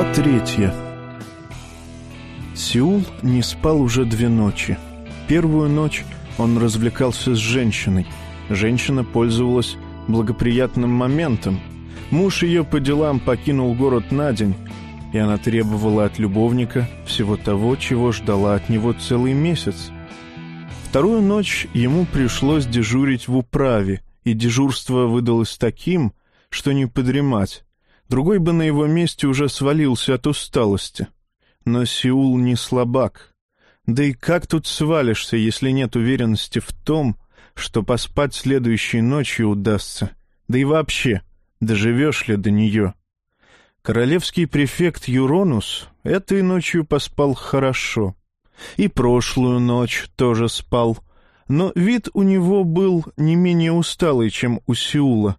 Глава третья Сеул не спал уже две ночи. Первую ночь он развлекался с женщиной. Женщина пользовалась благоприятным моментом. Муж ее по делам покинул город на день, и она требовала от любовника всего того, чего ждала от него целый месяц. Вторую ночь ему пришлось дежурить в управе, и дежурство выдалось таким, что не подремать. Другой бы на его месте уже свалился от усталости. Но Сеул не слабак. Да и как тут свалишься, если нет уверенности в том, что поспать следующей ночью удастся? Да и вообще, доживешь ли до нее? Королевский префект Юронус этой ночью поспал хорошо. И прошлую ночь тоже спал. Но вид у него был не менее усталый, чем у Сеула.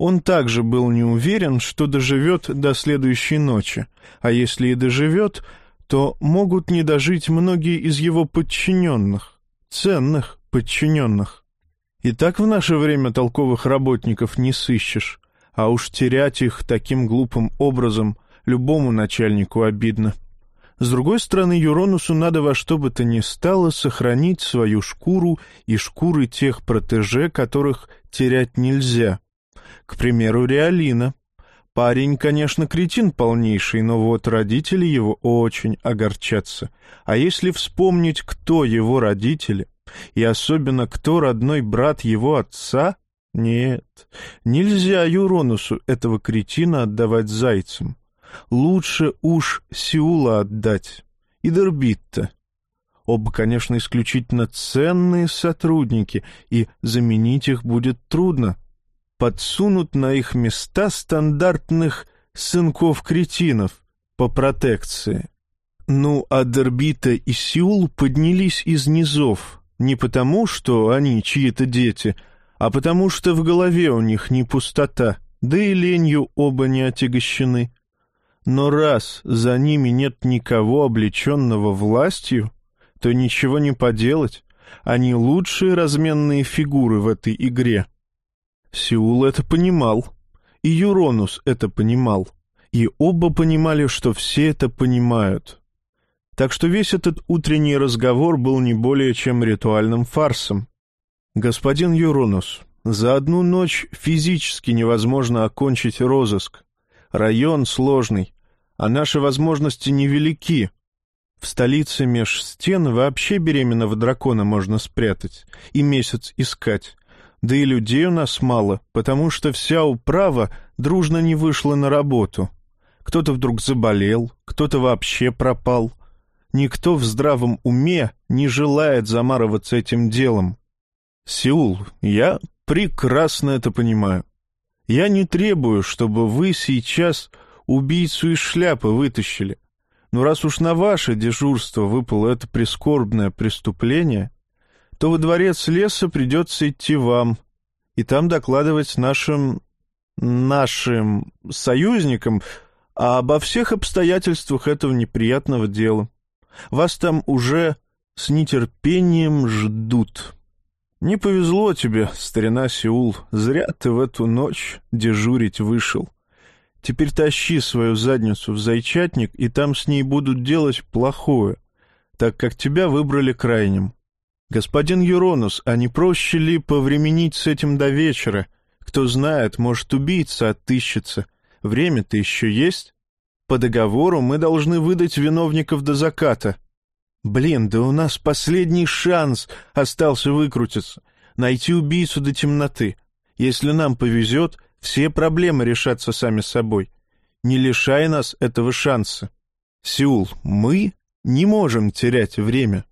Он также был не уверен, что доживет до следующей ночи, а если и доживет, то могут не дожить многие из его подчиненных, ценных подчиненных. И так в наше время толковых работников не сыщешь, а уж терять их таким глупым образом любому начальнику обидно. С другой стороны, Юронусу надо во что бы то ни стало сохранить свою шкуру и шкуры тех протеже, которых терять нельзя — к примеру, Реалина. Парень, конечно, кретин полнейший, но вот родители его очень огорчатся. А если вспомнить, кто его родители, и особенно кто родной брат его отца, нет, нельзя Юронусу этого кретина отдавать зайцам. Лучше уж Сеула отдать. И Дербитта. Оба, конечно, исключительно ценные сотрудники, и заменить их будет трудно, подсунут на их места стандартных сынков-кретинов по протекции. Ну, а Дербита и Сеул поднялись из низов не потому, что они чьи-то дети, а потому что в голове у них не пустота, да и ленью оба не отягощены. Но раз за ними нет никого, облеченного властью, то ничего не поделать, они лучшие разменные фигуры в этой игре. Сеул это понимал, и Юронус это понимал, и оба понимали, что все это понимают. Так что весь этот утренний разговор был не более чем ритуальным фарсом. «Господин Юронус, за одну ночь физически невозможно окончить розыск. Район сложный, а наши возможности невелики. В столице меж стен вообще беременного дракона можно спрятать и месяц искать. Да и людей у нас мало, потому что вся управа дружно не вышла на работу. Кто-то вдруг заболел, кто-то вообще пропал. Никто в здравом уме не желает замарываться этим делом. Сеул, я прекрасно это понимаю. Я не требую, чтобы вы сейчас убийцу из шляпы вытащили. Но раз уж на ваше дежурство выпало это прискорбное преступление, то во дворец леса придется идти вам, и там докладывать нашим... нашим союзникам обо всех обстоятельствах этого неприятного дела. Вас там уже с нетерпением ждут. Не повезло тебе, старина Сеул, зря ты в эту ночь дежурить вышел. Теперь тащи свою задницу в зайчатник, и там с ней будут делать плохое, так как тебя выбрали крайним. «Господин Юронус, а не проще ли повременить с этим до вечера? Кто знает, может, убийца отыщется. Время-то еще есть. По договору мы должны выдать виновников до заката». «Блин, да у нас последний шанс остался выкрутиться. Найти убийцу до темноты. Если нам повезет, все проблемы решатся сами собой. Не лишай нас этого шанса. Сеул, мы не можем терять время».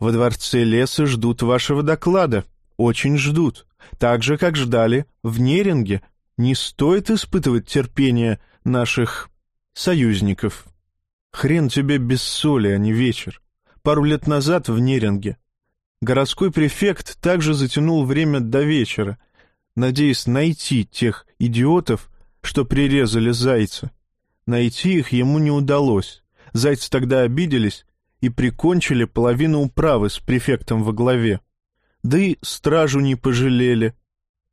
Во дворце леса ждут вашего доклада. Очень ждут. Так же, как ждали в Неринге. Не стоит испытывать терпение наших союзников. Хрен тебе без соли, а не вечер. Пару лет назад в Неринге городской префект также затянул время до вечера, надеясь найти тех идиотов, что прирезали зайца. Найти их ему не удалось. Зайцы тогда обиделись и прикончили половину управы с префектом во главе. Да и стражу не пожалели.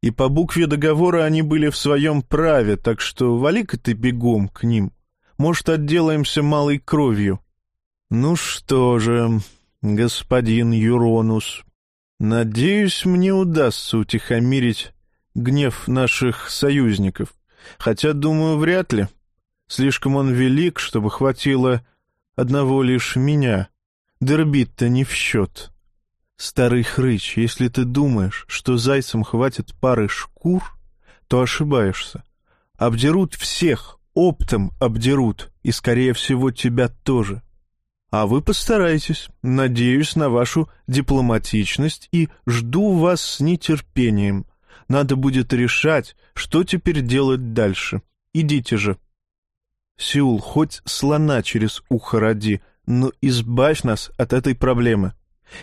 И по букве договора они были в своем праве, так что вали-ка ты бегом к ним. Может, отделаемся малой кровью. Ну что же, господин Юронус, надеюсь, мне удастся утихомирить гнев наших союзников. Хотя, думаю, вряд ли. Слишком он велик, чтобы хватило одного лишь меня. Дербит-то не в счет. Старый хрыч, если ты думаешь, что зайцам хватит пары шкур, то ошибаешься. Обдерут всех, оптом обдерут, и, скорее всего, тебя тоже. А вы постарайтесь, надеюсь на вашу дипломатичность и жду вас с нетерпением. Надо будет решать, что теперь делать дальше. Идите же. Сеул, хоть слона через ухо роди, но избавь нас от этой проблемы.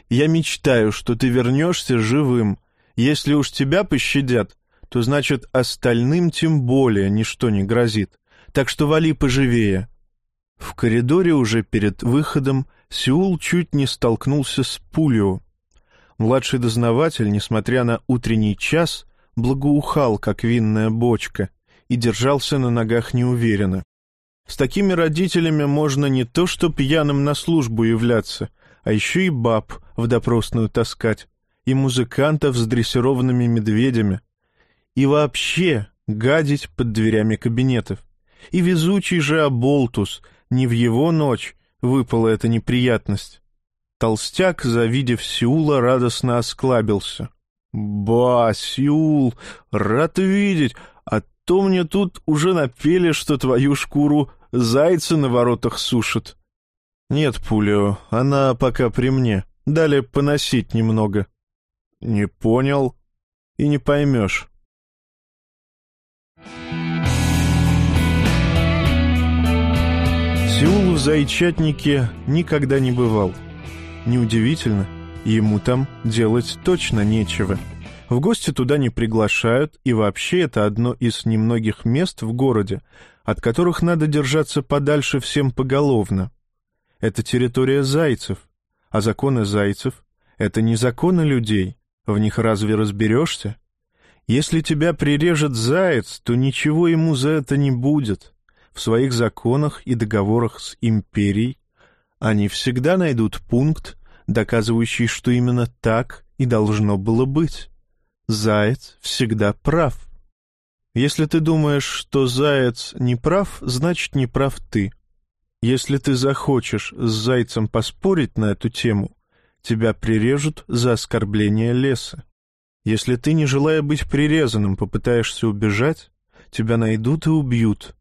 Я мечтаю, что ты вернешься живым. Если уж тебя пощадят, то значит остальным тем более ничто не грозит. Так что вали поживее. В коридоре уже перед выходом Сеул чуть не столкнулся с Пулио. Младший дознаватель, несмотря на утренний час, благоухал, как винная бочка, и держался на ногах неуверенно. С такими родителями можно не то что пьяным на службу являться, а еще и баб в допросную таскать, и музыкантов с дрессированными медведями, и вообще гадить под дверями кабинетов. И везучий же Аболтус, не в его ночь выпала эта неприятность. Толстяк, завидев Сеула, радостно осклабился. «Ба, Сеул, рад видеть, а то мне тут уже напели, что твою шкуру зайцы на воротах сушат». «Нет, Пулио, она пока при мне. Дали поносить немного». «Не понял и не поймешь». Сеул в Зайчатнике никогда не бывал. Неудивительно, ему там делать точно нечего. В гости туда не приглашают, и вообще это одно из немногих мест в городе, от которых надо держаться подальше всем поголовно. Это территория зайцев, а законы зайцев — это не законы людей, в них разве разберешься? Если тебя прирежет заяц, то ничего ему за это не будет. В своих законах и договорах с империей они всегда найдут пункт, доказывающий, что именно так и должно было быть. Заяц всегда прав. Если ты думаешь, что заяц не прав, значит, не прав ты. Если ты захочешь с зайцем поспорить на эту тему, тебя прирежут за оскорбление леса. Если ты, не желая быть прирезанным, попытаешься убежать, тебя найдут и убьют.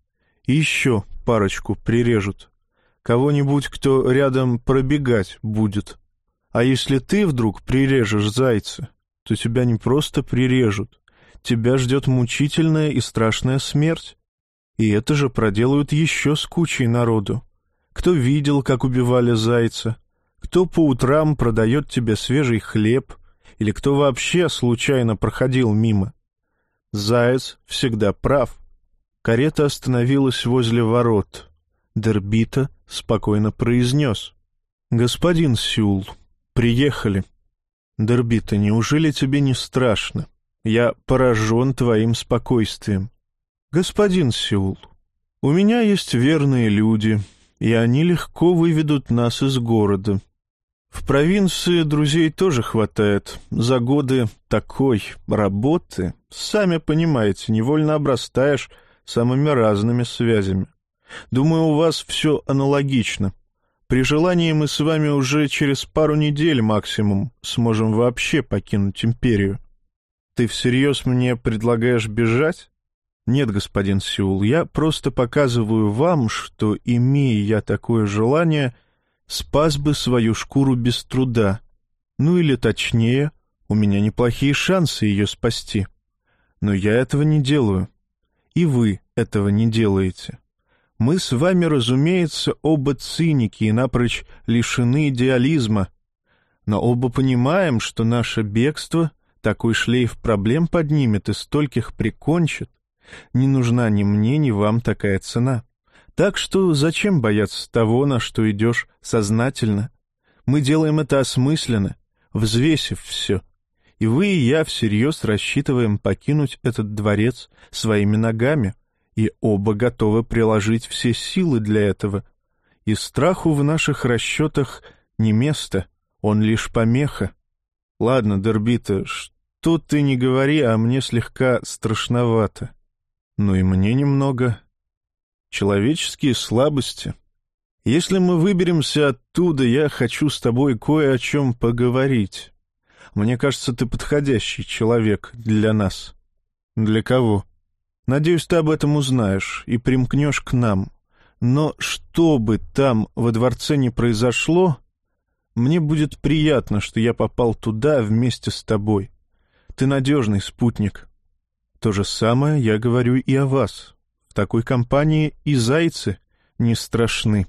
И еще парочку прирежут. Кого-нибудь, кто рядом пробегать будет. А если ты вдруг прирежешь зайца, то тебя не просто прирежут. Тебя ждет мучительная и страшная смерть. И это же проделают еще с кучей народу. Кто видел, как убивали зайца? Кто по утрам продает тебе свежий хлеб? Или кто вообще случайно проходил мимо? Заяц всегда прав. Карета остановилась возле ворот. Дербита спокойно произнес. «Господин Сюл, приехали». «Дербита, неужели тебе не страшно? Я поражен твоим спокойствием». «Господин Сюл, у меня есть верные люди, и они легко выведут нас из города. В провинции друзей тоже хватает. За годы такой работы, сами понимаете, невольно обрастаешь самыми разными связями. Думаю, у вас все аналогично. При желании мы с вами уже через пару недель максимум сможем вообще покинуть империю. Ты всерьез мне предлагаешь бежать? «Нет, господин Сеул, я просто показываю вам, что, имея я такое желание, спас бы свою шкуру без труда. Ну или точнее, у меня неплохие шансы ее спасти. Но я этого не делаю. И вы этого не делаете. Мы с вами, разумеется, оба циники и напрочь лишены идеализма, но оба понимаем, что наше бегство такой шлейф проблем поднимет и стольких прикончит, не нужна ни мне, ни вам такая цена. Так что зачем бояться того, на что идешь сознательно? Мы делаем это осмысленно, взвесив все. И вы и я всерьез рассчитываем покинуть этот дворец своими ногами и оба готовы приложить все силы для этого. И страху в наших расчетах не место, он лишь помеха. Ладно, Дербита, что ты не говори, а мне слегка страшновато. Ну и мне немного. Человеческие слабости. Если мы выберемся оттуда, я хочу с тобой кое о чем поговорить. Мне кажется, ты подходящий человек для нас. Для кого? Надеюсь, ты об этом узнаешь и примкнешь к нам. Но что бы там во дворце не произошло, мне будет приятно, что я попал туда вместе с тобой. Ты надежный спутник. То же самое я говорю и о вас. В такой компании и зайцы не страшны.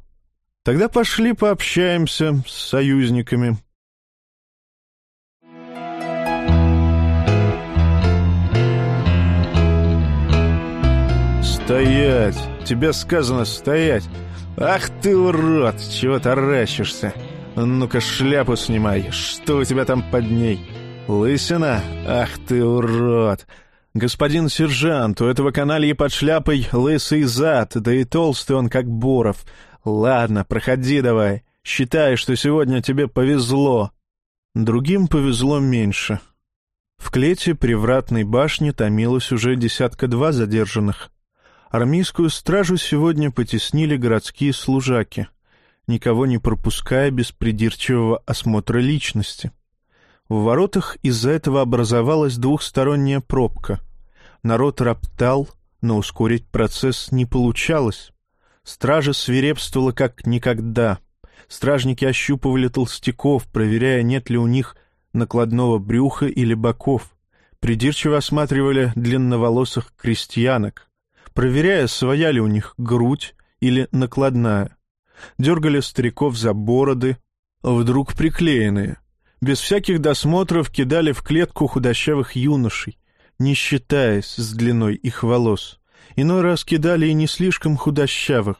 Тогда пошли пообщаемся с союзниками. «Стоять! Тебе сказано стоять! Ах ты, урод! Чего таращишься? Ну-ка шляпу снимай! Что у тебя там под ней? Лысина? Ах ты, урод! Господин сержант, у этого каналья под шляпой лысый зад, да и толстый он, как Боров. Ладно, проходи давай. Считай, что сегодня тебе повезло. Другим повезло меньше. В клете привратной башни томилось уже десятка-два задержанных. Армейскую стражу сегодня потеснили городские служаки, никого не пропуская без придирчивого осмотра личности. В воротах из-за этого образовалась двухсторонняя пробка. Народ роптал, но ускорить процесс не получалось. Стража свирепствовала как никогда. Стражники ощупывали толстяков, проверяя, нет ли у них накладного брюха или боков. Придирчиво осматривали длинноволосых крестьянок, проверяя, своя ли у них грудь или накладная. Дергали стариков за бороды, вдруг приклеенные. Без всяких досмотров кидали в клетку худощавых юношей, не считаясь с длиной их волос. Иной раз кидали и не слишком худощавых,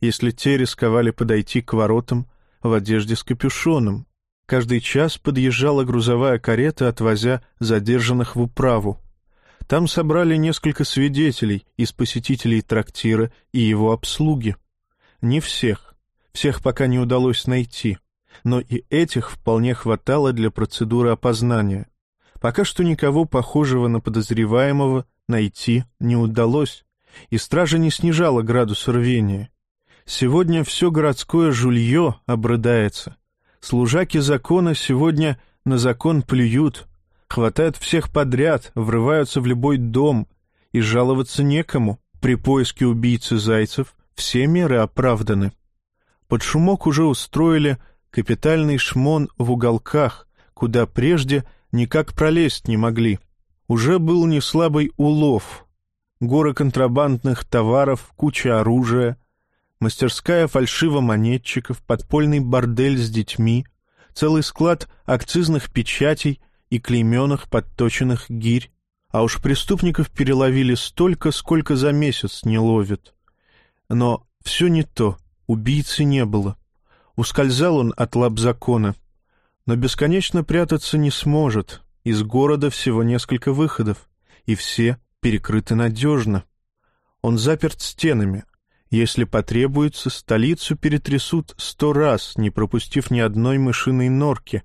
если те рисковали подойти к воротам в одежде с капюшоном. Каждый час подъезжала грузовая карета, отвозя задержанных в управу. Там собрали несколько свидетелей из посетителей трактира и его обслуги. Не всех. Всех пока не удалось найти. Но и этих вполне хватало для процедуры опознания. Пока что никого похожего на подозреваемого найти не удалось, и стража не снижала градус рвения. Сегодня все городское жулье обрыдается. Служаки закона сегодня на закон плюют, хватают всех подряд, врываются в любой дом, и жаловаться некому. При поиске убийцы зайцев все меры оправданы. Под шумок уже устроили капитальный шмон в уголках, куда прежде никак пролезть не могли. Уже был неслабый улов, горы контрабандных товаров, куча оружия, мастерская фальшивомонетчиков, подпольный бордель с детьми, целый склад акцизных печатей и клейменных подточенных гирь. А уж преступников переловили столько, сколько за месяц не ловят. Но все не то, убийцы не было. Ускользал он от лап закона. Но бесконечно прятаться не сможет. Из города всего несколько выходов, и все перекрыты надежно. Он заперт стенами. Если потребуется, столицу перетрясут сто раз, не пропустив ни одной мышиной норки,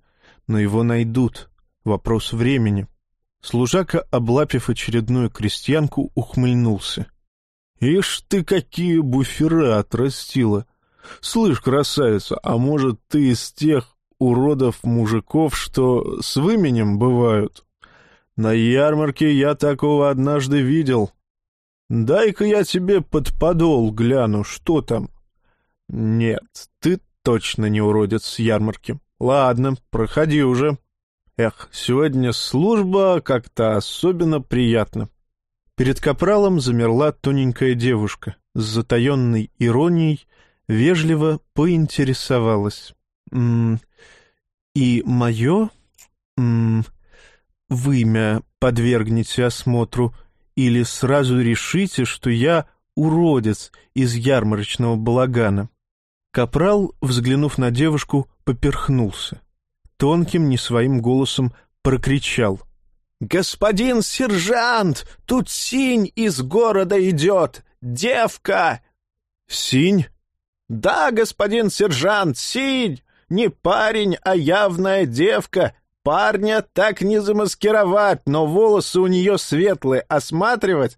но его найдут. Вопрос времени. Служака, облапив очередную крестьянку, ухмыльнулся. «Ишь ты, какие буфера отрастила! Слышь, красавица, а может, ты из тех уродов-мужиков, что с выменем бывают?» На ярмарке я такого однажды видел. Дай-ка я тебе под подол гляну, что там. Нет, ты точно не уродец с ярмарки. Ладно, проходи уже. Эх, сегодня служба как-то особенно приятна. Перед капралом замерла тоненькая девушка с затаенной иронией, вежливо поинтересовалась. «М -м, «И мое? Вымя подвергнете осмотру, или сразу решите, что я уродец из ярмарочного балагана». Капрал, взглянув на девушку, поперхнулся. Тонким, не своим голосом прокричал. «Господин сержант, тут синь из города идет! девка!» «Синь?» «Да, господин сержант, синь! Не парень, а явная девка. Парня так не замаскировать, но волосы у нее светлые. Осматривать?»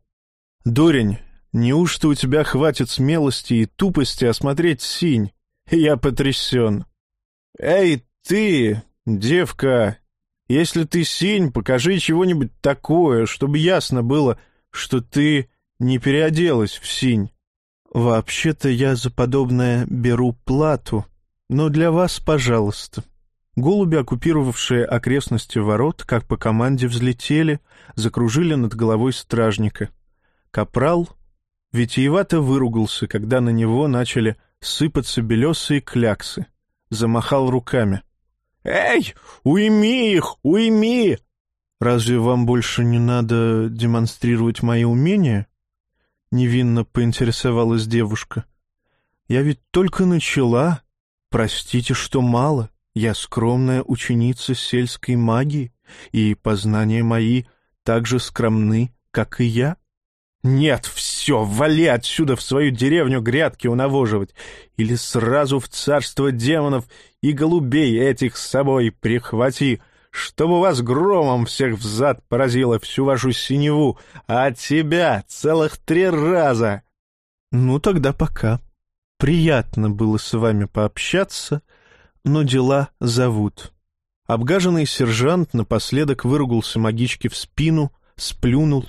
«Дурень, неужто у тебя хватит смелости и тупости осмотреть синь? Я потрясен». «Эй, ты, девка, если ты синь, покажи чего-нибудь такое, чтобы ясно было, что ты не переоделась в синь». «Вообще-то я за подобное беру плату, но для вас, пожалуйста». Голуби, оккупировавшие окрестности ворот, как по команде взлетели, закружили над головой стражника. Капрал витиевато выругался, когда на него начали сыпаться белесые кляксы. Замахал руками. «Эй, уйми их, уйми!» «Разве вам больше не надо демонстрировать мои умения?» — невинно поинтересовалась девушка. «Я ведь только начала. Простите, что мало. Я скромная ученица сельской магии, и познания мои так же скромны, как и я». «Нет, все, вали отсюда в свою деревню грядки унавоживать, или сразу в царство демонов и голубей этих с собой прихвати, чтобы вас громом всех взад поразило всю вашу синеву, а тебя целых три раза. Ну, тогда пока. Приятно было с вами пообщаться, но дела зовут. Обгаженный сержант напоследок выругался магичке в спину, сплюнул.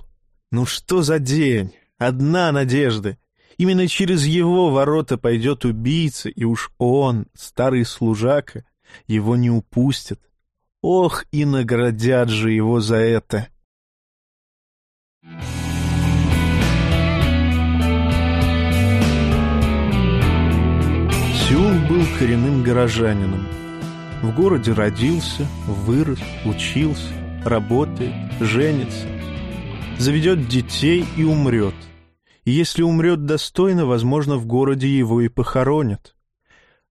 Ну что за день? Одна надежда. Именно через его ворота пойдет убийца, и уж он, старый служака, его не упустит. Ох, и наградят же его за это. Сеул был коренным горожанином. В городе родился, вырос, учился, работает, женится, заведет детей и умрет. И если умрет достойно, возможно, в городе его и похоронят.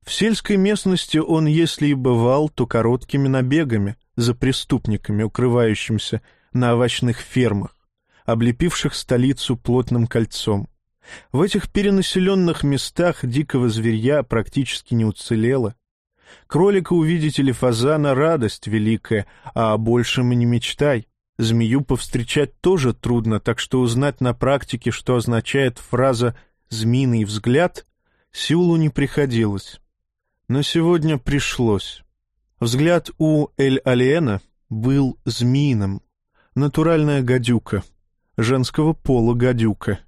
В сельской местности он, если и бывал, то короткими набегами за преступниками, укрывающимися на овощных фермах, облепивших столицу плотным кольцом. В этих перенаселенных местах дикого зверья практически не уцелело. Кролика увидеть или фазана — радость великая, а о большем и не мечтай. Змею повстречать тоже трудно, так что узнать на практике, что означает фраза «змеиный взгляд», Сеулу не приходилось. Но сегодня пришлось. Взгляд у Эль-Алиена был змеиным. Натуральная гадюка. Женского пола гадюка.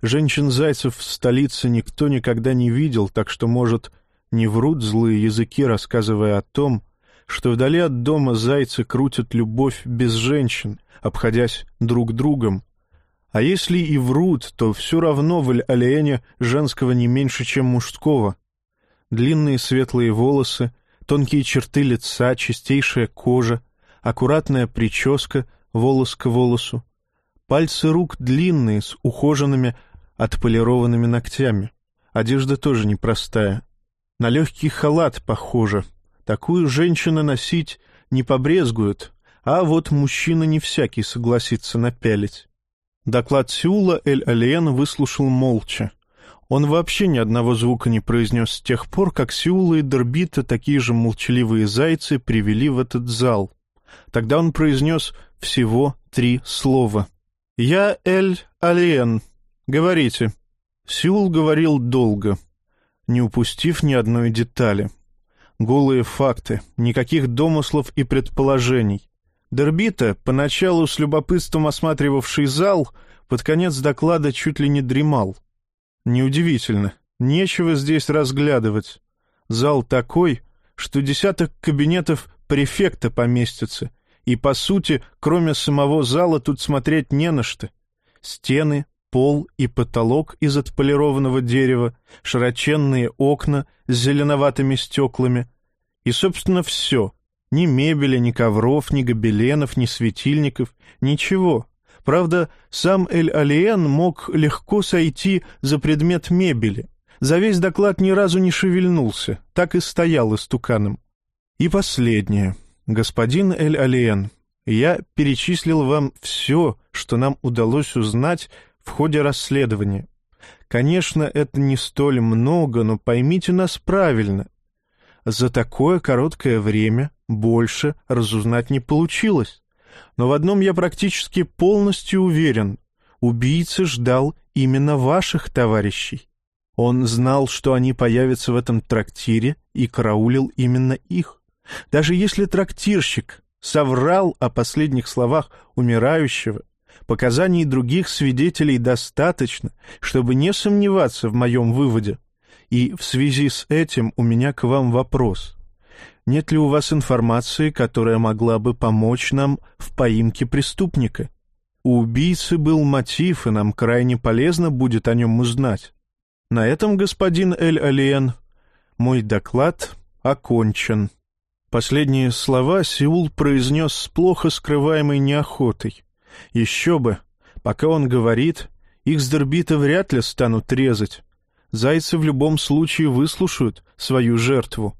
Женщин-зайцев в столице никто никогда не видел, так что, может, не врут злые языки, рассказывая о том, что вдали от дома зайцы крутят любовь без женщин, обходясь друг другом. А если и врут, то все равно в Аль-Алиене женского не меньше, чем мужского длинные светлые волосы, тонкие черты лица, чистейшая кожа, аккуратная прическа, волос к волосу. Пальцы рук длинные, с ухоженными, отполированными ногтями. Одежда тоже непростая. На легкий халат похоже. Такую женщина носить не побрезгуют, а вот мужчина не всякий согласится напялить. Доклад Сеула Эль-Алиен выслушал молча. Он вообще ни одного звука не произнес с тех пор, как Сеула и Дербита, такие же молчаливые зайцы, привели в этот зал. Тогда он произнес всего три слова. «Я Эль Алиен. Говорите». Сеул говорил долго, не упустив ни одной детали. Голые факты, никаких домыслов и предположений. Дербита, поначалу с любопытством осматривавший зал, под конец доклада чуть ли не дремал — Неудивительно. Нечего здесь разглядывать. Зал такой, что десяток кабинетов префекта поместится, и, по сути, кроме самого зала тут смотреть не на что. Стены, пол и потолок из отполированного дерева, широченные окна с зеленоватыми стеклами. И, собственно, все. Ни мебели, ни ковров, ни гобеленов, ни светильников, ничего. Правда, сам Эль-Алиен мог легко сойти за предмет мебели. За весь доклад ни разу не шевельнулся, так и стоял истуканом. И последнее. Господин Эль-Алиен, я перечислил вам все, что нам удалось узнать в ходе расследования. Конечно, это не столь много, но поймите нас правильно. За такое короткое время больше разузнать не получилось. Но в одном я практически полностью уверен. Убийца ждал именно ваших товарищей. Он знал, что они появятся в этом трактире, и караулил именно их. Даже если трактирщик соврал о последних словах умирающего, показаний других свидетелей достаточно, чтобы не сомневаться в моем выводе. И в связи с этим у меня к вам вопрос. Нет ли у вас информации, которая могла бы помочь нам в поимке преступника? У убийцы был мотив, и нам крайне полезно будет о нем узнать. На этом, господин Эль-Алиен, мой доклад окончен. Последние слова Сеул произнес с плохо скрываемой неохотой. Еще бы, пока он говорит, их с Дербита вряд ли станут резать. Зайцы в любом случае выслушают свою жертву.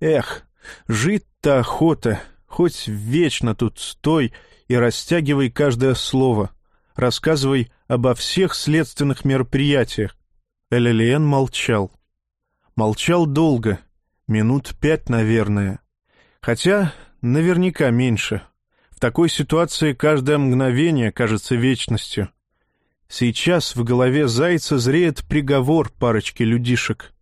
Эх, жить-то охота, хоть вечно тут стой и растягивай каждое слово. Рассказывай обо всех следственных мероприятиях. Элелиен молчал. Молчал долго, минут пять, наверное. Хотя наверняка меньше. В такой ситуации каждое мгновение кажется вечностью. Сейчас в голове зайца зреет приговор парочки людишек.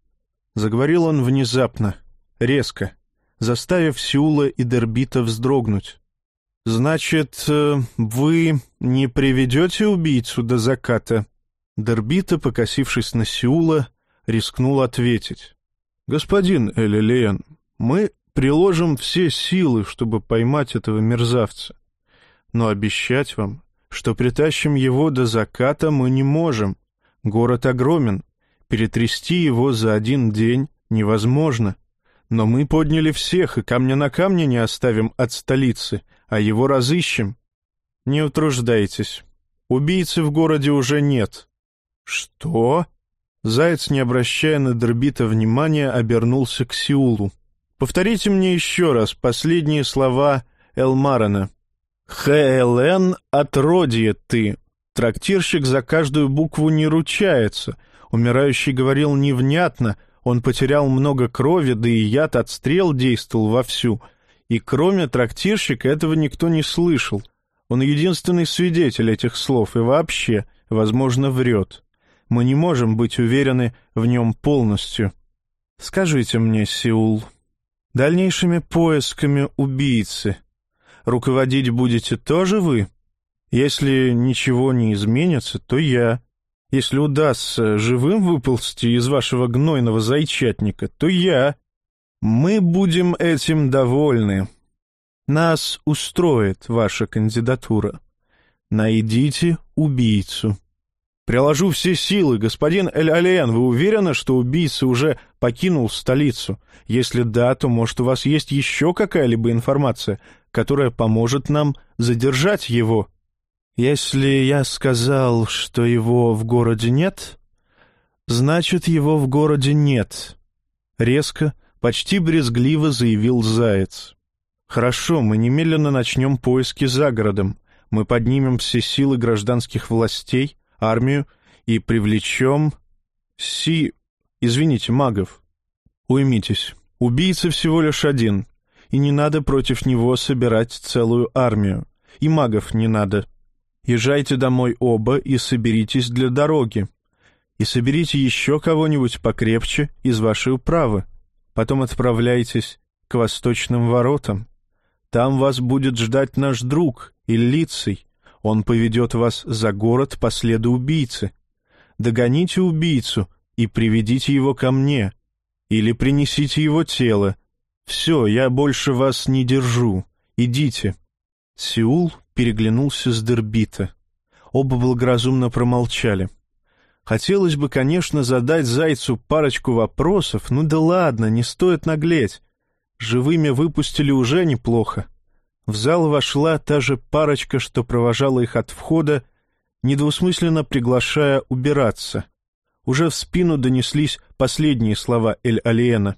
Заговорил он внезапно, резко, заставив Сеула и Дербита вздрогнуть. «Значит, э, вы не приведете убийцу до заката?» Дербита, покосившись на Сеула, рискнул ответить. «Господин Элилиен, мы приложим все силы, чтобы поймать этого мерзавца. Но обещать вам, что притащим его до заката, мы не можем. Город огромен, перетрясти его за один день невозможно. Но мы подняли всех, и камня на камне не оставим от столицы, а его разыщем. Не утруждайтесь. Убийцы в городе уже нет. «Что?» Заяц, не обращая на Дербита внимания, обернулся к Сеулу. «Повторите мне еще раз последние слова Элмарена. «ХЛН — отродье ты. Трактирщик за каждую букву не ручается. Умирающий говорил невнятно, он потерял много крови, да и яд от стрел действовал вовсю. И кроме трактирщика этого никто не слышал. Он единственный свидетель этих слов и вообще, возможно, врет мы не можем быть уверены в нем полностью. Скажите мне, Сеул, дальнейшими поисками убийцы руководить будете тоже вы? Если ничего не изменится, то я. Если удастся живым выползти из вашего гнойного зайчатника, то я. Мы будем этим довольны. Нас устроит ваша кандидатура. Найдите убийцу. «Приложу все силы, господин Эль-Алиен. Вы уверены, что убийца уже покинул столицу? Если да, то, может, у вас есть еще какая-либо информация, которая поможет нам задержать его?» «Если я сказал, что его в городе нет, значит, его в городе нет», — резко, почти брезгливо заявил Заяц. «Хорошо, мы немедленно начнем поиски за городом. Мы поднимем все силы гражданских властей» армию и привлечем... Си... Извините, магов. Уймитесь. Убийца всего лишь один, и не надо против него собирать целую армию. И магов не надо. Езжайте домой оба и соберитесь для дороги. И соберите еще кого-нибудь покрепче из вашей управы. Потом отправляйтесь к восточным воротам. Там вас будет ждать наш друг, Иллиций, он поведет вас за город по следу убийцы. Догоните убийцу и приведите его ко мне. Или принесите его тело. Все, я больше вас не держу. Идите». Сеул переглянулся с Дербита. Оба благоразумно промолчали. Хотелось бы, конечно, задать Зайцу парочку вопросов, ну да ладно, не стоит наглеть. Живыми выпустили уже неплохо. В зал вошла та же парочка, что провожала их от входа, недвусмысленно приглашая убираться. Уже в спину донеслись последние слова Эль-Алиена.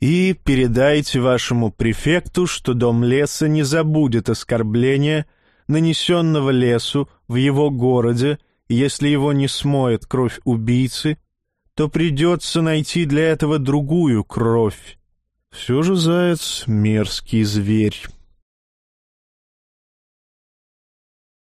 «И передайте вашему префекту, что дом леса не забудет оскорбления, нанесенного лесу в его городе Если его не смоет кровь убийцы, то придется найти для этого другую кровь. Все же заяц — мерзкий зверь.